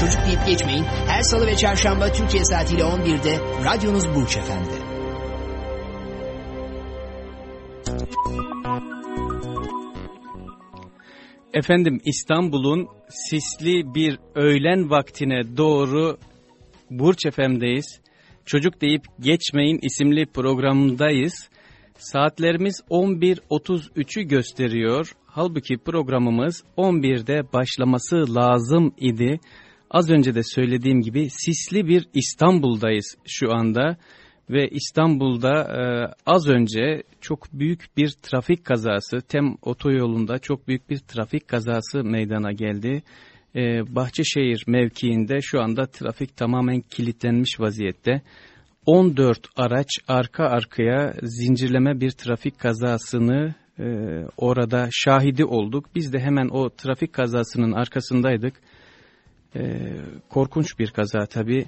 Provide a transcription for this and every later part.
Çocuk deyip geçmeyin. Her salı ve çarşamba Türkiye saatiyle 11'de radyonuz Burç Efendi. Efendim İstanbul'un sisli bir öğlen vaktine doğru Burç Efem'deyiz. Çocuk deyip geçmeyin isimli programındayız. Saatlerimiz 11.33'ü gösteriyor. Halbuki programımız 11'de başlaması lazım idi. Az önce de söylediğim gibi sisli bir İstanbul'dayız şu anda. Ve İstanbul'da e, az önce çok büyük bir trafik kazası, Tem otoyolunda çok büyük bir trafik kazası meydana geldi. E, Bahçeşehir mevkiinde şu anda trafik tamamen kilitlenmiş vaziyette. 14 araç arka arkaya zincirleme bir trafik kazasını e, orada şahidi olduk. Biz de hemen o trafik kazasının arkasındaydık. E, korkunç bir kaza tabii.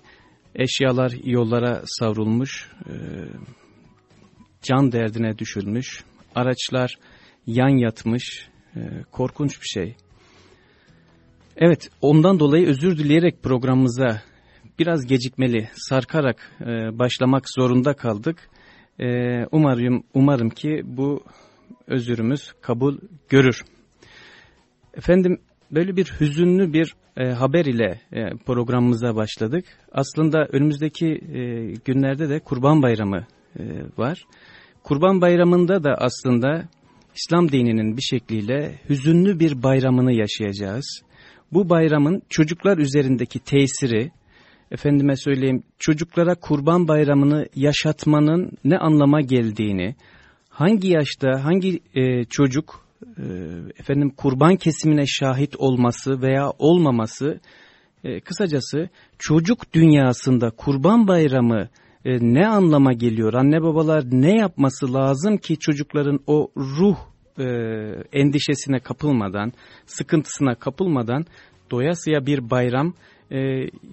Eşyalar yollara savrulmuş, e, can derdine düşülmüş, araçlar yan yatmış, e, korkunç bir şey. Evet, ondan dolayı özür dileyerek programımıza biraz gecikmeli, sarkarak e, başlamak zorunda kaldık. E, umarım, umarım ki bu özürümüz kabul görür. Efendim böyle bir hüzünlü bir e, haber ile e, programımıza başladık. Aslında önümüzdeki e, günlerde de Kurban Bayramı e, var. Kurban Bayramı'nda da aslında İslam dininin bir şekliyle hüzünlü bir bayramını yaşayacağız. Bu bayramın çocuklar üzerindeki tesiri, efendime söyleyeyim çocuklara kurban bayramını yaşatmanın ne anlama geldiğini, hangi yaşta hangi e, çocuk e, efendim kurban kesimine şahit olması veya olmaması e, kısacası çocuk dünyasında kurban bayramı e, ne anlama geliyor? Anne babalar ne yapması lazım ki çocukların o ruh e, endişesine kapılmadan, sıkıntısına kapılmadan doyasıya bir bayram e,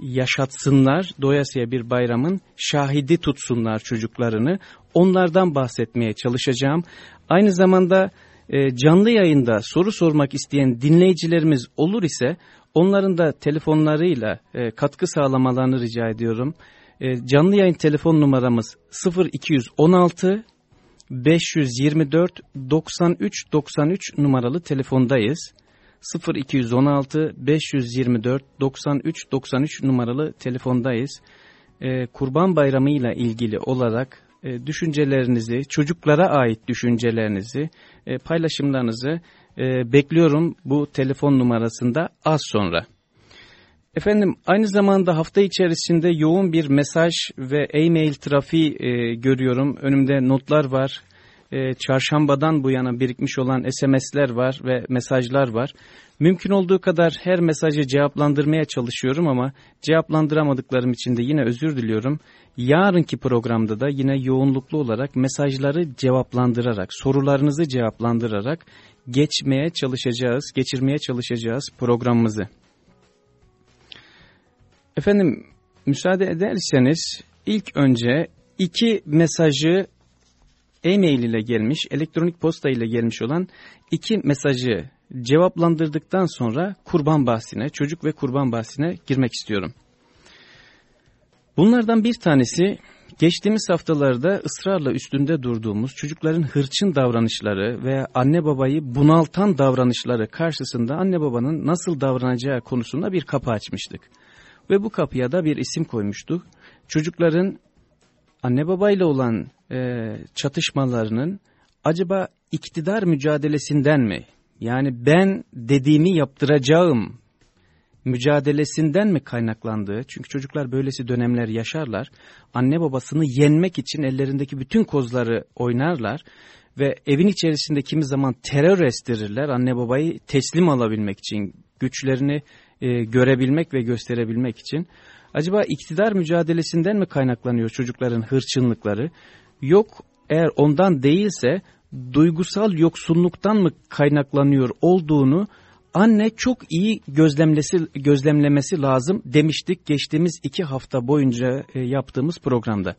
yaşatsınlar, doyasıya bir bayramın şahidi tutsunlar çocuklarını. Onlardan bahsetmeye çalışacağım. Aynı zamanda e, canlı yayında soru sormak isteyen dinleyicilerimiz olur ise onların da telefonlarıyla e, katkı sağlamalarını rica ediyorum. E, canlı yayın telefon numaramız 0216 524 93 93 numaralı telefondayız. 0216 524 93 93 numaralı telefondayız. Ee, Kurban Bayramı ile ilgili olarak e, düşüncelerinizi, çocuklara ait düşüncelerinizi, e, paylaşımlarınızı e, bekliyorum bu telefon numarasında az sonra. Efendim aynı zamanda hafta içerisinde yoğun bir mesaj ve e-mail trafiği görüyorum. Önümde notlar var. Çarşambadan bu yana birikmiş olan SMS'ler var ve mesajlar var. Mümkün olduğu kadar her mesajı cevaplandırmaya çalışıyorum ama cevaplandıramadıklarım için de yine özür diliyorum. Yarınki programda da yine yoğunluklu olarak mesajları cevaplandırarak, sorularınızı cevaplandırarak geçmeye çalışacağız, geçirmeye çalışacağız programımızı. Efendim müsaade ederseniz ilk önce iki mesajı e-mail ile gelmiş, elektronik posta ile gelmiş olan iki mesajı cevaplandırdıktan sonra kurban bahsine, çocuk ve kurban bahsine girmek istiyorum. Bunlardan bir tanesi geçtiğimiz haftalarda ısrarla üstünde durduğumuz çocukların hırçın davranışları ve anne babayı bunaltan davranışları karşısında anne babanın nasıl davranacağı konusunda bir kapı açmıştık. Ve bu kapıya da bir isim koymuştuk. Çocukların anne babayla olan e, çatışmalarının acaba iktidar mücadelesinden mi? Yani ben dediğimi yaptıracağım mücadelesinden mi kaynaklandığı? Çünkü çocuklar böylesi dönemler yaşarlar. Anne babasını yenmek için ellerindeki bütün kozları oynarlar ve evin içerisinde kimi zaman terör estirirler. Anne babayı teslim alabilmek için güçlerini e, görebilmek ve gösterebilmek için. Acaba iktidar mücadelesinden mi kaynaklanıyor çocukların hırçınlıkları? Yok eğer ondan değilse duygusal yoksunluktan mı kaynaklanıyor olduğunu anne çok iyi gözlemlesi, gözlemlemesi lazım demiştik geçtiğimiz iki hafta boyunca e, yaptığımız programda.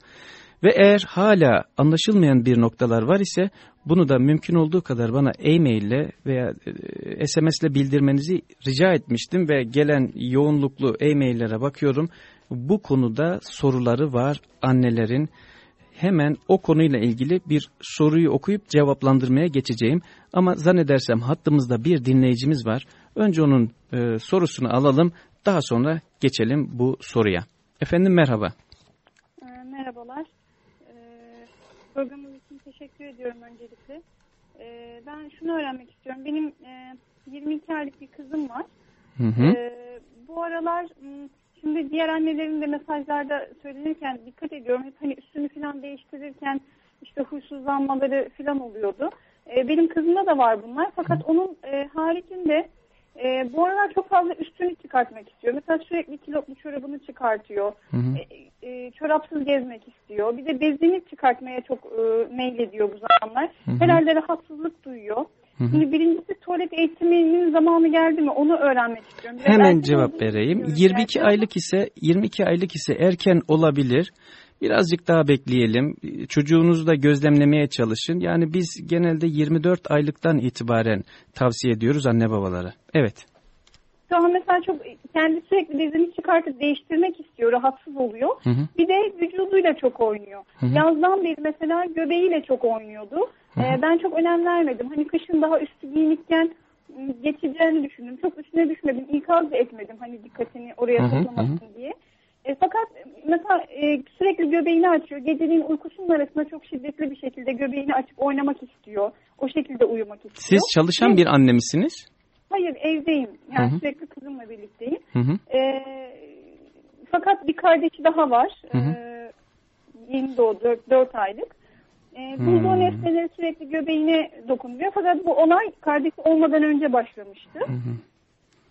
Ve eğer hala anlaşılmayan bir noktalar var ise bunu da mümkün olduğu kadar bana e-mail ile veya e, SMS ile bildirmenizi rica etmiştim ve gelen yoğunluklu e-maillere bakıyorum. Bu konuda soruları var annelerin. Hemen o konuyla ilgili bir soruyu okuyup cevaplandırmaya geçeceğim. Ama zannedersem hattımızda bir dinleyicimiz var. Önce onun e, sorusunu alalım. Daha sonra geçelim bu soruya. Efendim merhaba. E, merhabalar. E, programınız için teşekkür ediyorum öncelikle. E, ben şunu öğrenmek istiyorum. Benim e, 22 aylık bir kızım var. Hı hı. Bu aralar şimdi diğer annelerin de mesajlarda söylenirken dikkat ediyorum. Hep hani üstünü falan değiştirirken işte huysuzlanmaları falan oluyordu. E, benim kızımda da var bunlar. Fakat onun e, haricinde e, bu aralar çok fazla üstünü çıkartmak istiyor. Mesela sürekli kilotlu çorabını çıkartıyor. Hı hı. E, e, çorapsız gezmek istiyor. Bir de bezini çıkartmaya çok e, meylediyor bu zamanlar. Hı hı. Herhalde rahatsızlık duyuyor. Hı hı. Şimdi birincisi tuvalet eğitiminin zamanı geldi mi onu öğrenmek istiyorum. Biraz Hemen cevap vereyim. 22 aylık ise 22 aylık ise erken olabilir. Birazcık daha bekleyelim. Çocuğunuzu da gözlemlemeye çalışın. Yani biz genelde 24 aylıktan itibaren tavsiye ediyoruz anne babalara. Evet. Şu an mesela çok kendi sürekli bezini çıkartıp değiştirmek istiyor, rahatsız oluyor. Hı hı. Bir de vücuduyla çok oynuyor. Hı hı. Yazdan beri mesela göbeğiyle çok oynuyordu. Hı hı. Ee, ben çok önem vermedim. Hani kışın daha üstü giyinikken ıı, geçeceğini düşündüm. Çok üstüne düşmedim. İkaz etmedim hani dikkatini oraya toplamasın diye. E, fakat mesela e, sürekli göbeğini açıyor. Geceliğin uykusunun arasında çok şiddetli bir şekilde göbeğini açıp oynamak istiyor. O şekilde uyumak istiyor. Siz çalışan Ve, bir anne misiniz? Hayır evdeyim. Yani Hı-hı. sürekli kızımla birlikteyim. E, fakat bir kardeşi daha var. E, yeni doğdu 4, 4 aylık. E, bulduğu nesneleri sürekli göbeğine dokunuyor. Fakat bu olay kardeşi olmadan önce başlamıştı. Hı hı.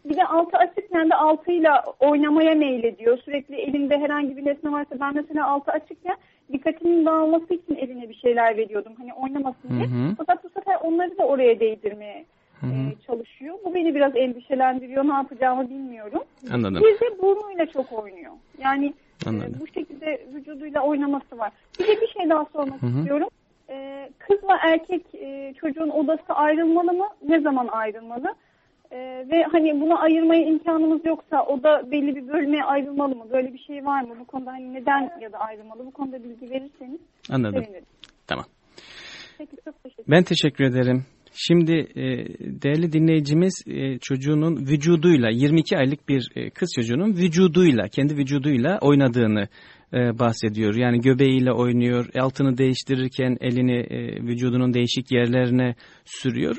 Bir de altı açıkken de altıyla oynamaya meylediyor. Sürekli elinde herhangi bir nesne varsa ben mesela altı açıkken dikkatinin dağılması için eline bir şeyler veriyordum. Hani oynamasın diye. Hı hı. Fakat bu sefer onları da oraya değdirmeye hı hı. E, çalışıyor. Bu beni biraz endişelendiriyor. Ne yapacağımı bilmiyorum. Anladım. Bir de burnuyla çok oynuyor. Yani e, bu şekilde vücuduyla oynaması var. Bir de bir şey daha sormak hı hı. istiyorum. E, kızla erkek e, çocuğun odası ayrılmalı mı? Ne zaman ayrılmalı? Ee, ve hani bunu ayırmaya imkanımız yoksa o da belli bir bölmeye ayrılmalı mı? Böyle bir şey var mı? Bu konuda hani neden ya da ayrılmalı? Bu konuda bilgi verirseniz Anladım. sevinirim. Tamam. Peki çok teşekkür ederim. Ben teşekkür ederim. Şimdi e, değerli dinleyicimiz e, çocuğunun vücuduyla 22 aylık bir e, kız çocuğunun vücuduyla kendi vücuduyla oynadığını e, bahsediyor. Yani göbeğiyle oynuyor, altını değiştirirken elini e, vücudunun değişik yerlerine sürüyor.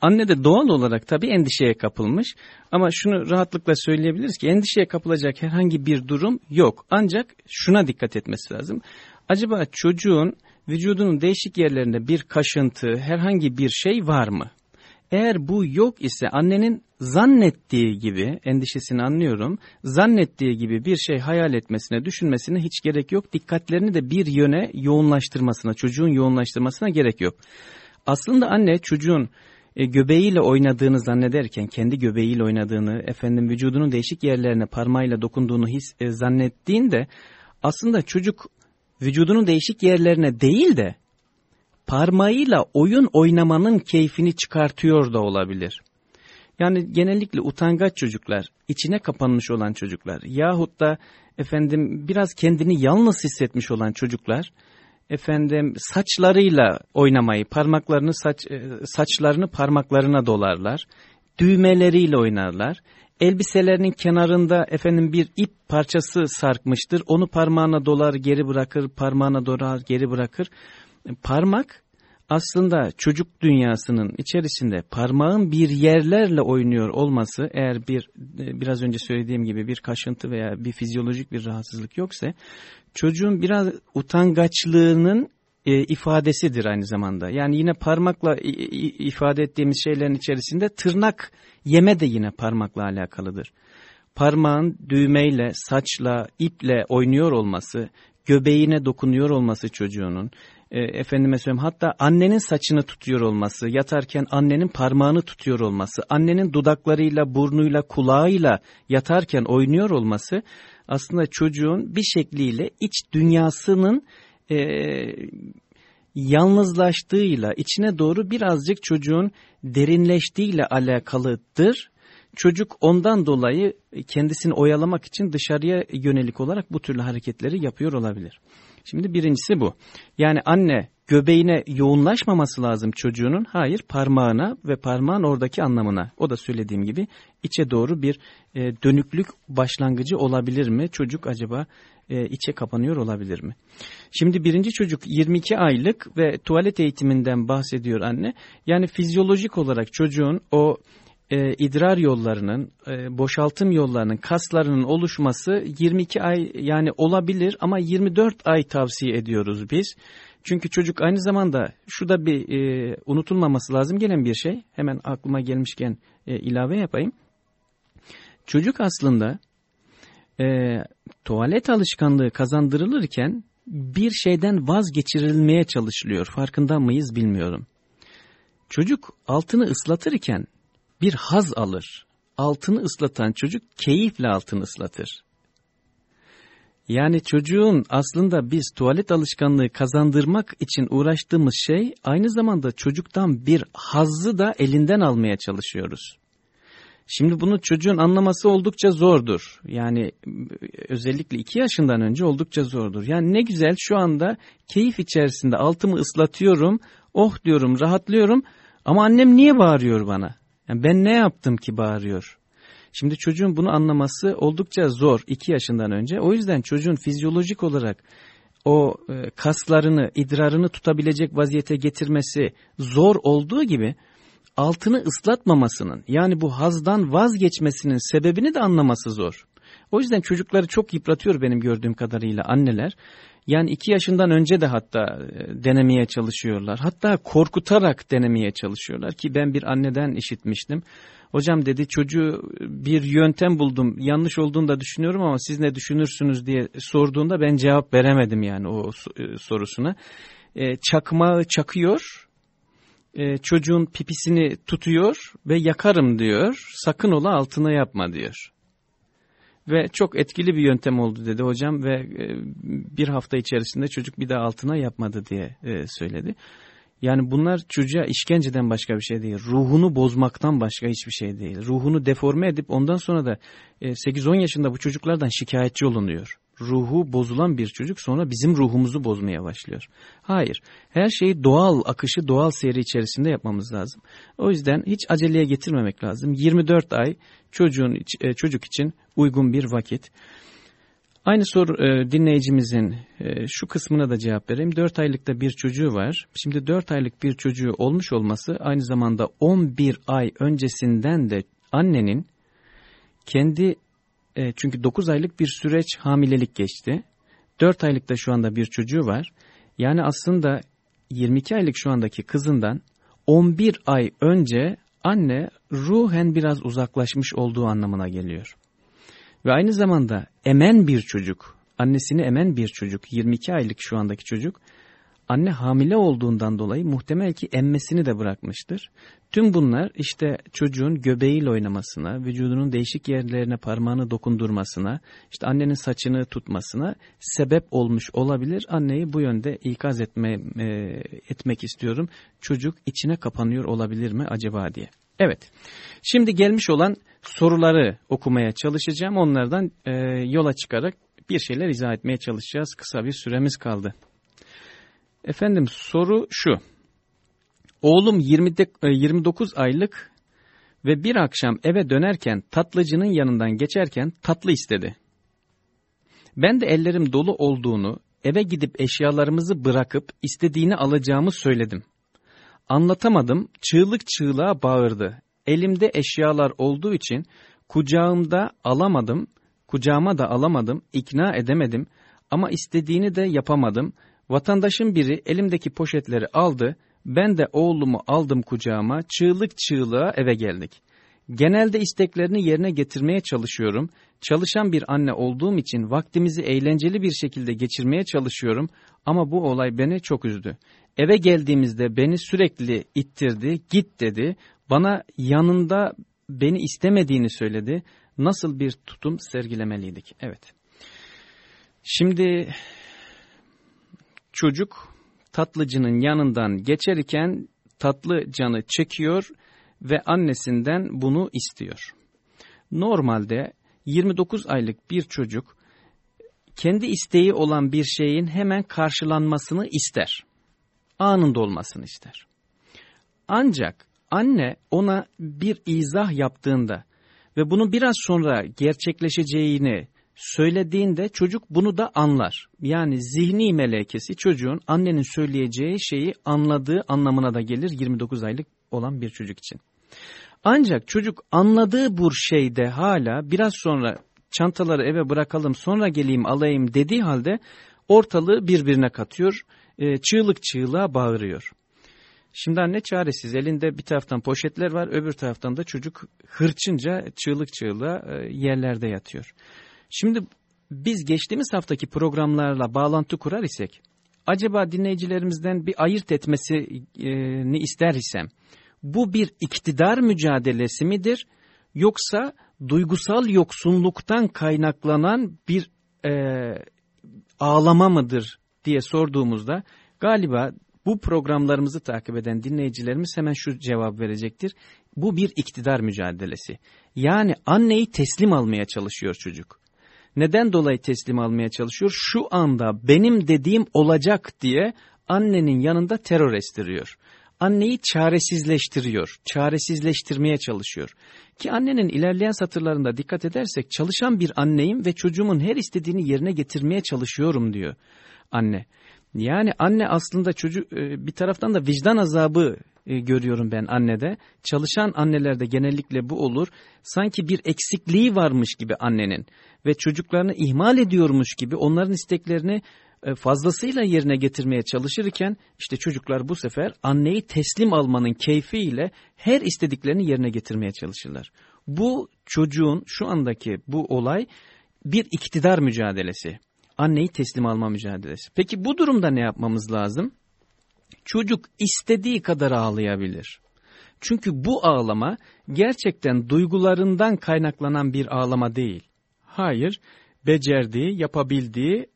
Anne de doğal olarak tabii endişeye kapılmış ama şunu rahatlıkla söyleyebiliriz ki endişeye kapılacak herhangi bir durum yok. Ancak şuna dikkat etmesi lazım. Acaba çocuğun vücudunun değişik yerlerinde bir kaşıntı, herhangi bir şey var mı? Eğer bu yok ise annenin zannettiği gibi, endişesini anlıyorum, zannettiği gibi bir şey hayal etmesine, düşünmesine hiç gerek yok. Dikkatlerini de bir yöne yoğunlaştırmasına, çocuğun yoğunlaştırmasına gerek yok. Aslında anne çocuğun e, göbeğiyle oynadığını zannederken, kendi göbeğiyle oynadığını, efendim vücudunun değişik yerlerine parmağıyla dokunduğunu his e, zannettiğinde aslında çocuk vücudunun değişik yerlerine değil de parmağıyla oyun oynamanın keyfini çıkartıyor da olabilir. Yani genellikle utangaç çocuklar, içine kapanmış olan çocuklar yahut da efendim biraz kendini yalnız hissetmiş olan çocuklar efendim saçlarıyla oynamayı, parmaklarını saç e, saçlarını parmaklarına dolarlar. Düğmeleriyle oynarlar. Elbiselerinin kenarında efendim bir ip parçası sarkmıştır. Onu parmağına dolar, geri bırakır, parmağına dolar, geri bırakır. Parmak aslında çocuk dünyasının içerisinde parmağın bir yerlerle oynuyor olması eğer bir e, biraz önce söylediğim gibi bir kaşıntı veya bir fizyolojik bir rahatsızlık yoksa çocuğun biraz utangaçlığının e, ifadesidir aynı zamanda. Yani yine parmakla ifade ettiğimiz şeylerin içerisinde tırnak yeme de yine parmakla alakalıdır. parmağın düğmeyle, saçla, iple oynuyor olması, göbeğine dokunuyor olması çocuğunun, e, efendime söyleyeyim hatta annenin saçını tutuyor olması, yatarken annenin parmağını tutuyor olması, annenin dudaklarıyla, burnuyla, kulağıyla yatarken oynuyor olması aslında çocuğun bir şekliyle iç dünyasının e, yalnızlaştığıyla, içine doğru birazcık çocuğun derinleştiğiyle alakalıdır. Çocuk ondan dolayı kendisini oyalamak için dışarıya yönelik olarak bu türlü hareketleri yapıyor olabilir. Şimdi birincisi bu. Yani anne göbeğine yoğunlaşmaması lazım çocuğunun. Hayır parmağına ve parmağın oradaki anlamına. O da söylediğim gibi içe doğru bir e, dönüklük başlangıcı olabilir mi? Çocuk acaba e, içe kapanıyor olabilir mi? Şimdi birinci çocuk 22 aylık ve tuvalet eğitiminden bahsediyor anne. Yani fizyolojik olarak çocuğun o e, idrar yollarının, e, boşaltım yollarının, kaslarının oluşması 22 ay yani olabilir ama 24 ay tavsiye ediyoruz biz. Çünkü çocuk aynı zamanda şu da bir e, unutulmaması lazım gelen bir şey. Hemen aklıma gelmişken e, ilave yapayım. Çocuk aslında e, tuvalet alışkanlığı kazandırılırken bir şeyden vazgeçirilmeye çalışılıyor. Farkında mıyız bilmiyorum. Çocuk altını ıslatırken bir haz alır. Altını ıslatan çocuk keyifle altını ıslatır. Yani çocuğun aslında biz tuvalet alışkanlığı kazandırmak için uğraştığımız şey aynı zamanda çocuktan bir hazzı da elinden almaya çalışıyoruz. Şimdi bunu çocuğun anlaması oldukça zordur. Yani özellikle iki yaşından önce oldukça zordur. Yani ne güzel şu anda keyif içerisinde altımı ıslatıyorum, oh diyorum, rahatlıyorum ama annem niye bağırıyor bana? Yani ben ne yaptım ki bağırıyor? Şimdi çocuğun bunu anlaması oldukça zor iki yaşından önce. O yüzden çocuğun fizyolojik olarak o e, kaslarını, idrarını tutabilecek vaziyete getirmesi zor olduğu gibi altını ıslatmamasının yani bu hazdan vazgeçmesinin sebebini de anlaması zor. O yüzden çocukları çok yıpratıyor benim gördüğüm kadarıyla anneler. Yani iki yaşından önce de hatta e, denemeye çalışıyorlar. Hatta korkutarak denemeye çalışıyorlar ki ben bir anneden işitmiştim. Hocam dedi çocuğu bir yöntem buldum yanlış olduğunu da düşünüyorum ama siz ne düşünürsünüz diye sorduğunda ben cevap veremedim yani o e, sorusuna. E, çakmağı çakıyor çocuğun pipisini tutuyor ve yakarım diyor sakın ola altına yapma diyor ve çok etkili bir yöntem oldu dedi hocam ve e, bir hafta içerisinde çocuk bir daha altına yapmadı diye e, söyledi. Yani bunlar çocuğa işkenceden başka bir şey değil. Ruhunu bozmaktan başka hiçbir şey değil. Ruhunu deforme edip ondan sonra da 8-10 e, yaşında bu çocuklardan şikayetçi olunuyor ruhu bozulan bir çocuk sonra bizim ruhumuzu bozmaya başlıyor. Hayır, her şeyi doğal akışı, doğal seyri içerisinde yapmamız lazım. O yüzden hiç aceleye getirmemek lazım. 24 ay çocuğun e, çocuk için uygun bir vakit. Aynı soru e, dinleyicimizin e, şu kısmına da cevap vereyim. 4 aylıkta bir çocuğu var. Şimdi 4 aylık bir çocuğu olmuş olması aynı zamanda 11 ay öncesinden de annenin kendi e, çünkü 9 aylık bir süreç hamilelik geçti. 4 aylıkta şu anda bir çocuğu var. Yani aslında 22 aylık şu andaki kızından 11 ay önce anne ruhen biraz uzaklaşmış olduğu anlamına geliyor. Ve aynı zamanda emen bir çocuk, annesini emen bir çocuk, 22 aylık şu andaki çocuk anne hamile olduğundan dolayı muhtemel ki emmesini de bırakmıştır. Tüm bunlar işte çocuğun göbeğiyle oynamasına, vücudunun değişik yerlerine parmağını dokundurmasına, işte annenin saçını tutmasına sebep olmuş olabilir. Anneyi bu yönde ikaz etme, e, etmek istiyorum. Çocuk içine kapanıyor olabilir mi acaba diye. Evet, şimdi gelmiş olan soruları okumaya çalışacağım. Onlardan e, yola çıkarak bir şeyler izah etmeye çalışacağız. Kısa bir süremiz kaldı. Efendim soru şu. Oğlum 20 de, 29 aylık ve bir akşam eve dönerken tatlıcının yanından geçerken tatlı istedi. Ben de ellerim dolu olduğunu, eve gidip eşyalarımızı bırakıp istediğini alacağımı söyledim. Anlatamadım, çığlık çığlığa bağırdı. Elimde eşyalar olduğu için kucağımda alamadım, kucağıma da alamadım, ikna edemedim ama istediğini de yapamadım. Vatandaşın biri elimdeki poşetleri aldı, ben de oğlumu aldım kucağıma, çığlık çığlığa eve geldik. Genelde isteklerini yerine getirmeye çalışıyorum. Çalışan bir anne olduğum için vaktimizi eğlenceli bir şekilde geçirmeye çalışıyorum ama bu olay beni çok üzdü. Eve geldiğimizde beni sürekli ittirdi, git dedi. Bana yanında beni istemediğini söyledi. Nasıl bir tutum sergilemeliydik? Evet. Şimdi çocuk tatlıcının yanından geçerken tatlı canı çekiyor ve annesinden bunu istiyor. Normalde 29 aylık bir çocuk kendi isteği olan bir şeyin hemen karşılanmasını ister. Anında olmasını ister. Ancak anne ona bir izah yaptığında ve bunu biraz sonra gerçekleşeceğini söylediğinde çocuk bunu da anlar. Yani zihni melekesi çocuğun annenin söyleyeceği şeyi anladığı anlamına da gelir 29 aylık olan bir çocuk için. Ancak çocuk anladığı bu şeyde hala biraz sonra çantaları eve bırakalım sonra geleyim alayım dediği halde ortalığı birbirine katıyor, e, çığlık çığlığa bağırıyor. Şimdi anne çaresiz elinde bir taraftan poşetler var öbür taraftan da çocuk hırçınca çığlık çığlığa e, yerlerde yatıyor. Şimdi biz geçtiğimiz haftaki programlarla bağlantı kurar isek acaba dinleyicilerimizden bir ayırt etmesini ister isem bu bir iktidar mücadelesi midir yoksa duygusal yoksunluktan kaynaklanan bir e, ağlama mıdır diye sorduğumuzda galiba bu programlarımızı takip eden dinleyicilerimiz hemen şu cevap verecektir. Bu bir iktidar mücadelesi. Yani anneyi teslim almaya çalışıyor çocuk. Neden dolayı teslim almaya çalışıyor? Şu anda benim dediğim olacak diye annenin yanında terör estiriyor anneyi çaresizleştiriyor, çaresizleştirmeye çalışıyor. Ki annenin ilerleyen satırlarında dikkat edersek çalışan bir anneyim ve çocuğumun her istediğini yerine getirmeye çalışıyorum diyor anne. Yani anne aslında çocuk e, bir taraftan da vicdan azabı e, görüyorum ben annede. Çalışan annelerde genellikle bu olur. Sanki bir eksikliği varmış gibi annenin ve çocuklarını ihmal ediyormuş gibi onların isteklerini e, fazlasıyla yerine getirmeye çalışırken işte çocuklar bu sefer anneyi teslim almanın keyfiyle her istediklerini yerine getirmeye çalışırlar. Bu çocuğun şu andaki bu olay bir iktidar mücadelesi. Anneyi teslim alma mücadelesi. Peki bu durumda ne yapmamız lazım? Çocuk istediği kadar ağlayabilir. Çünkü bu ağlama gerçekten duygularından kaynaklanan bir ağlama değil. Hayır, becerdiği, yapabildiği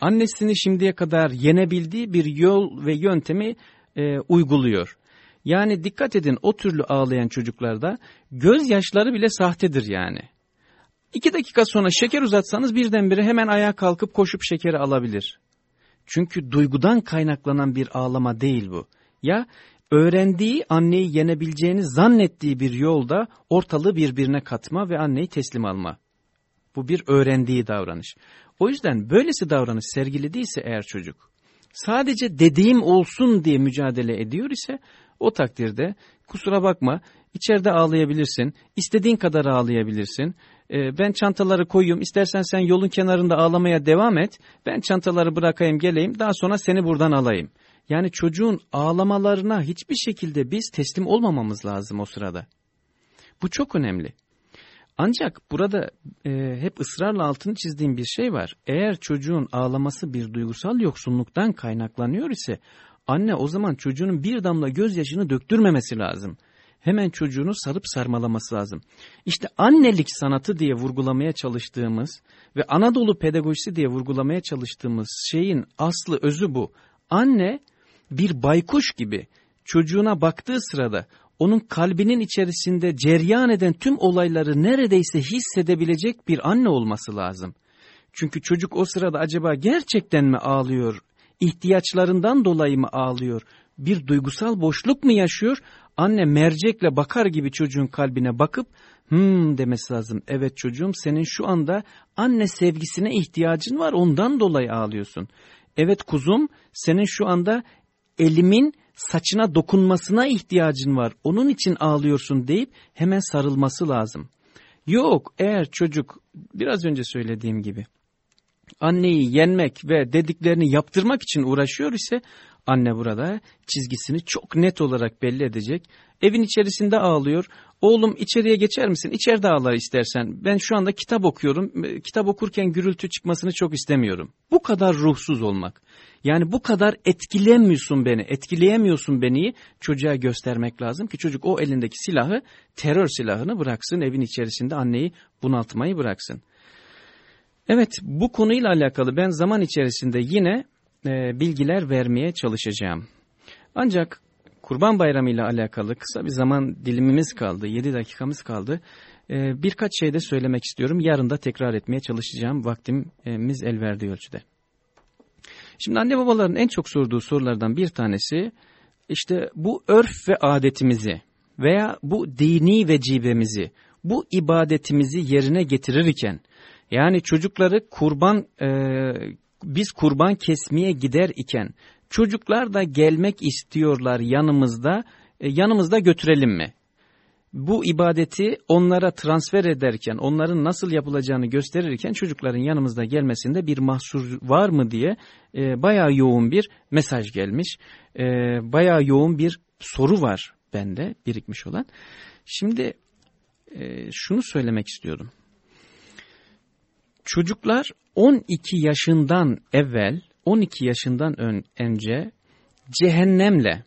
annesini şimdiye kadar yenebildiği bir yol ve yöntemi e, uyguluyor. Yani dikkat edin o türlü ağlayan çocuklarda gözyaşları bile sahtedir yani. İki dakika sonra şeker uzatsanız birdenbire hemen ayağa kalkıp koşup şekeri alabilir. Çünkü duygudan kaynaklanan bir ağlama değil bu. Ya öğrendiği anneyi yenebileceğini zannettiği bir yolda ortalığı birbirine katma ve anneyi teslim alma. Bu bir öğrendiği davranış. O yüzden böylesi davranış sergilediyse eğer çocuk sadece dediğim olsun diye mücadele ediyor ise o takdirde kusura bakma içeride ağlayabilirsin, istediğin kadar ağlayabilirsin. Ee, ben çantaları koyuyorum istersen sen yolun kenarında ağlamaya devam et. Ben çantaları bırakayım geleyim daha sonra seni buradan alayım. Yani çocuğun ağlamalarına hiçbir şekilde biz teslim olmamamız lazım o sırada. Bu çok önemli. Ancak burada e, hep ısrarla altını çizdiğim bir şey var. Eğer çocuğun ağlaması bir duygusal yoksunluktan kaynaklanıyor ise anne o zaman çocuğunun bir damla gözyaşını döktürmemesi lazım. Hemen çocuğunu sarıp sarmalaması lazım. İşte annelik sanatı diye vurgulamaya çalıştığımız ve Anadolu pedagojisi diye vurgulamaya çalıştığımız şeyin aslı özü bu. Anne bir baykuş gibi çocuğuna baktığı sırada onun kalbinin içerisinde ceryan eden tüm olayları neredeyse hissedebilecek bir anne olması lazım. Çünkü çocuk o sırada acaba gerçekten mi ağlıyor, ihtiyaçlarından dolayı mı ağlıyor, bir duygusal boşluk mu yaşıyor? Anne mercekle bakar gibi çocuğun kalbine bakıp, hmm demesi lazım. Evet çocuğum senin şu anda anne sevgisine ihtiyacın var ondan dolayı ağlıyorsun. Evet kuzum senin şu anda elimin saçına dokunmasına ihtiyacın var onun için ağlıyorsun deyip hemen sarılması lazım. Yok eğer çocuk biraz önce söylediğim gibi anneyi yenmek ve dediklerini yaptırmak için uğraşıyor ise anne burada çizgisini çok net olarak belli edecek. Evin içerisinde ağlıyor. Oğlum içeriye geçer misin? İçeride ağlar istersen. Ben şu anda kitap okuyorum. E, kitap okurken gürültü çıkmasını çok istemiyorum. Bu kadar ruhsuz olmak. Yani bu kadar etkilemiyorsun beni, etkileyemiyorsun beni çocuğa göstermek lazım ki çocuk o elindeki silahı, terör silahını bıraksın, evin içerisinde anneyi bunaltmayı bıraksın. Evet bu konuyla alakalı ben zaman içerisinde yine e, bilgiler vermeye çalışacağım. Ancak Kurban Bayramı ile alakalı kısa bir zaman dilimimiz kaldı, 7 dakikamız kaldı. Ee, birkaç şey de söylemek istiyorum. Yarın da tekrar etmeye çalışacağım vaktimiz el verdiği ölçüde. Şimdi anne babaların en çok sorduğu sorulardan bir tanesi işte bu örf ve adetimizi veya bu dini vecibemizi, bu ibadetimizi yerine getirirken yani çocukları kurban e, biz kurban kesmeye gider iken Çocuklar da gelmek istiyorlar yanımızda, e, yanımızda götürelim mi? Bu ibadeti onlara transfer ederken, onların nasıl yapılacağını gösterirken çocukların yanımızda gelmesinde bir mahsur var mı diye e, bayağı yoğun bir mesaj gelmiş. E, bayağı yoğun bir soru var bende birikmiş olan. Şimdi e, şunu söylemek istiyorum. Çocuklar 12 yaşından evvel 12 yaşından ön, önce cehennemle,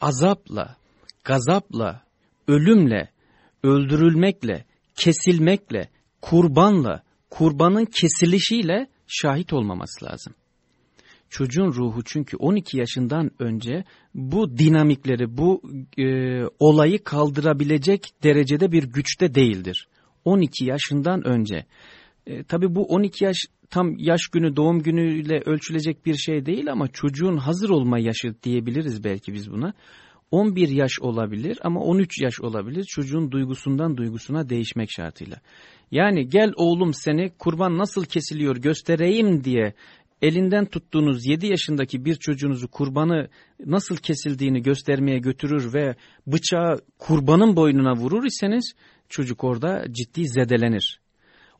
azapla, gazapla, ölümle, öldürülmekle, kesilmekle, kurbanla, kurbanın kesilişiyle şahit olmaması lazım. Çocuğun ruhu çünkü 12 yaşından önce bu dinamikleri, bu e, olayı kaldırabilecek derecede bir güçte değildir. 12 yaşından önce. E, tabii bu 12 yaş tam yaş günü doğum günüyle ölçülecek bir şey değil ama çocuğun hazır olma yaşı diyebiliriz belki biz buna. 11 yaş olabilir ama 13 yaş olabilir çocuğun duygusundan duygusuna değişmek şartıyla. Yani gel oğlum seni kurban nasıl kesiliyor göstereyim diye elinden tuttuğunuz 7 yaşındaki bir çocuğunuzu kurbanı nasıl kesildiğini göstermeye götürür ve bıçağı kurbanın boynuna vurur iseniz çocuk orada ciddi zedelenir.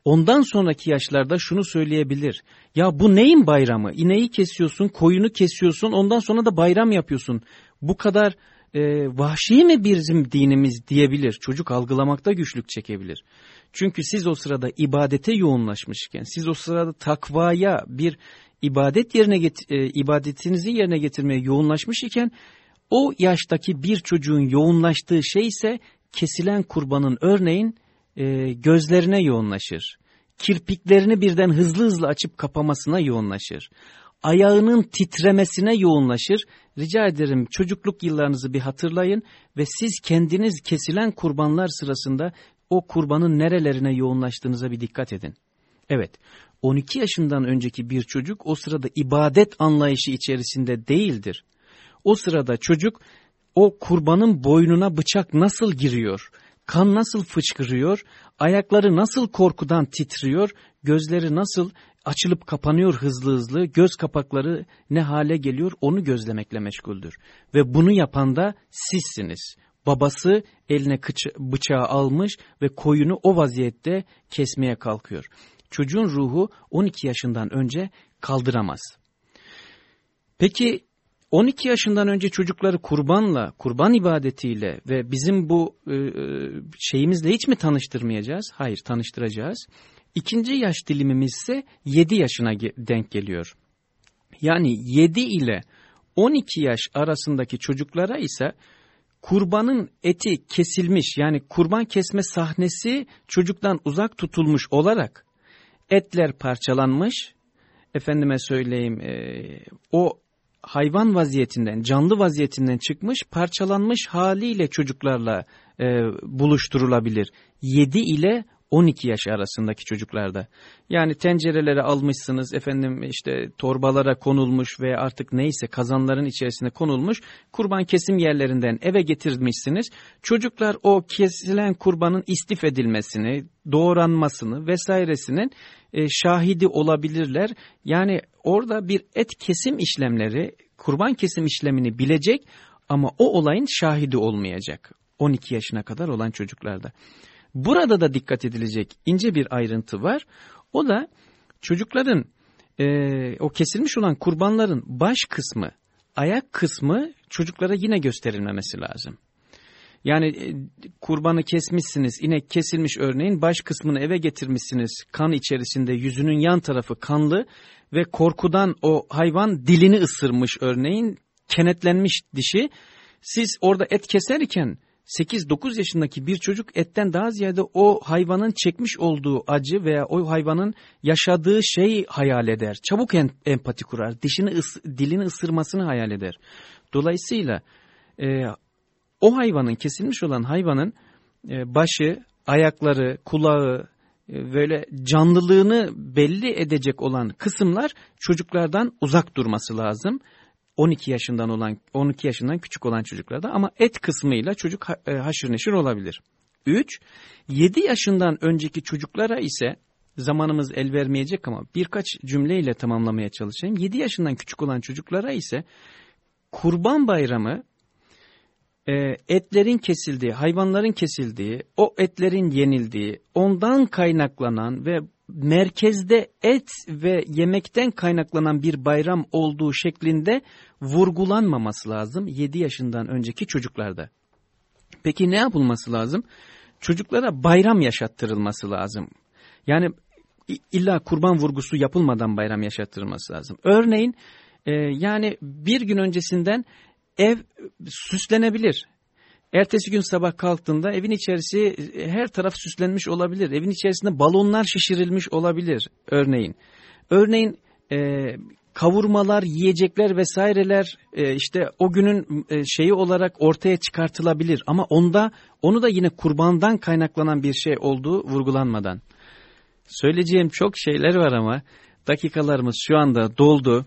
Ondan sonraki yaşlarda şunu söyleyebilir. Ya bu neyin bayramı? İneği kesiyorsun, koyunu kesiyorsun, ondan sonra da bayram yapıyorsun. Bu kadar e, vahşi mi bizim dinimiz diyebilir. Çocuk algılamakta güçlük çekebilir. Çünkü siz o sırada ibadete yoğunlaşmışken, siz o sırada takvaya bir ibadet yerine get e, ibadetinizi yerine getirmeye yoğunlaşmış iken o yaştaki bir çocuğun yoğunlaştığı şey ise kesilen kurbanın örneğin e, gözlerine yoğunlaşır. Kirpiklerini birden hızlı hızlı açıp kapamasına yoğunlaşır. Ayağının titremesine yoğunlaşır. Rica ederim çocukluk yıllarınızı bir hatırlayın ve siz kendiniz kesilen kurbanlar sırasında o kurbanın nerelerine yoğunlaştığınıza bir dikkat edin. Evet, 12 yaşından önceki bir çocuk o sırada ibadet anlayışı içerisinde değildir. O sırada çocuk o kurbanın boynuna bıçak nasıl giriyor, kan nasıl fışkırıyor, ayakları nasıl korkudan titriyor, gözleri nasıl açılıp kapanıyor hızlı hızlı, göz kapakları ne hale geliyor onu gözlemekle meşguldür. Ve bunu yapan da sizsiniz. Babası eline bıçağı almış ve koyunu o vaziyette kesmeye kalkıyor. Çocuğun ruhu 12 yaşından önce kaldıramaz. Peki 12 yaşından önce çocukları kurbanla, kurban ibadetiyle ve bizim bu e, e şeyimizle hiç mi tanıştırmayacağız? Hayır tanıştıracağız. İkinci yaş dilimimiz ise 7 yaşına denk geliyor. Yani 7 ile 12 yaş arasındaki çocuklara ise kurbanın eti kesilmiş yani kurban kesme sahnesi çocuktan uzak tutulmuş olarak etler parçalanmış, efendime söyleyeyim e, o hayvan vaziyetinden, canlı vaziyetinden çıkmış, parçalanmış haliyle çocuklarla e, buluşturulabilir. 7 ile 12 yaş arasındaki çocuklarda. Yani tencereleri almışsınız efendim işte torbalara konulmuş ve artık neyse kazanların içerisine konulmuş kurban kesim yerlerinden eve getirmişsiniz. Çocuklar o kesilen kurbanın istif edilmesini, doğranmasını vesairesinin e, şahidi olabilirler. Yani orada bir et kesim işlemleri, kurban kesim işlemini bilecek ama o olayın şahidi olmayacak. 12 yaşına kadar olan çocuklarda. Burada da dikkat edilecek ince bir ayrıntı var. O da çocukların e, o kesilmiş olan kurbanların baş kısmı, ayak kısmı çocuklara yine gösterilmemesi lazım. Yani e, kurbanı kesmişsiniz, inek kesilmiş örneğin baş kısmını eve getirmişsiniz. Kan içerisinde yüzünün yan tarafı kanlı ve korkudan o hayvan dilini ısırmış örneğin kenetlenmiş dişi. Siz orada et keserken 8-9 yaşındaki bir çocuk etten daha ziyade o hayvanın çekmiş olduğu acı veya o hayvanın yaşadığı şey hayal eder. Çabuk empati kurar, dişini dilini ısırmasını hayal eder. Dolayısıyla e, o hayvanın kesilmiş olan hayvanın e, başı, ayakları, kulağı, e, böyle canlılığını belli edecek olan kısımlar çocuklardan uzak durması lazım. 12 yaşından olan 12 yaşından küçük olan çocuklarda ama et kısmıyla çocuk e, haşır neşir olabilir. 3 7 yaşından önceki çocuklara ise zamanımız el vermeyecek ama birkaç cümleyle tamamlamaya çalışayım. 7 yaşından küçük olan çocuklara ise Kurban Bayramı e, etlerin kesildiği, hayvanların kesildiği, o etlerin yenildiği, ondan kaynaklanan ve merkezde et ve yemekten kaynaklanan bir bayram olduğu şeklinde vurgulanmaması lazım 7 yaşından önceki çocuklarda. Peki ne yapılması lazım? Çocuklara bayram yaşattırılması lazım. Yani illa kurban vurgusu yapılmadan bayram yaşattırılması lazım. Örneğin e, yani bir gün öncesinden ev süslenebilir. Ertesi gün sabah kalktığında evin içerisi e, her taraf süslenmiş olabilir. Evin içerisinde balonlar şişirilmiş olabilir örneğin. Örneğin e, kavurmalar, yiyecekler vesaireler e, işte o günün e, şeyi olarak ortaya çıkartılabilir. Ama onda onu da yine kurbandan kaynaklanan bir şey olduğu vurgulanmadan. Söyleyeceğim çok şeyler var ama dakikalarımız şu anda doldu.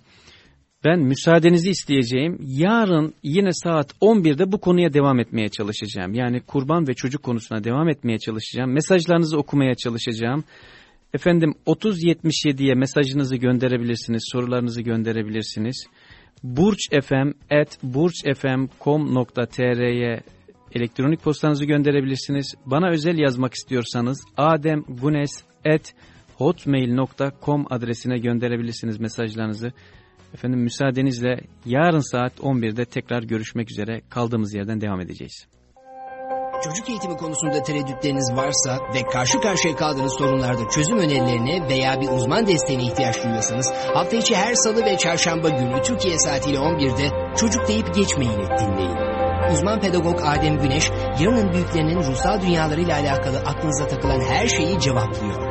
Ben müsaadenizi isteyeceğim. Yarın yine saat 11'de bu konuya devam etmeye çalışacağım. Yani kurban ve çocuk konusuna devam etmeye çalışacağım. Mesajlarınızı okumaya çalışacağım. Efendim 3077'ye mesajınızı gönderebilirsiniz, sorularınızı gönderebilirsiniz. burçfm.com.tr'ye elektronik postanızı gönderebilirsiniz. Bana özel yazmak istiyorsanız ademgunes.hotmail.com adresine gönderebilirsiniz mesajlarınızı. Efendim müsaadenizle yarın saat 11'de tekrar görüşmek üzere kaldığımız yerden devam edeceğiz. Çocuk eğitimi konusunda tereddütleriniz varsa ve karşı karşıya kaldığınız sorunlarda çözüm önerilerine veya bir uzman desteğine ihtiyaç duyuyorsanız hafta içi her salı ve çarşamba günü Türkiye saatiyle 11'de Çocuk Deyip Geçmeyin dinleyin. Uzman pedagog Adem Güneş, yarının büyüklerinin ruhsal dünyalarıyla alakalı aklınıza takılan her şeyi cevaplıyor.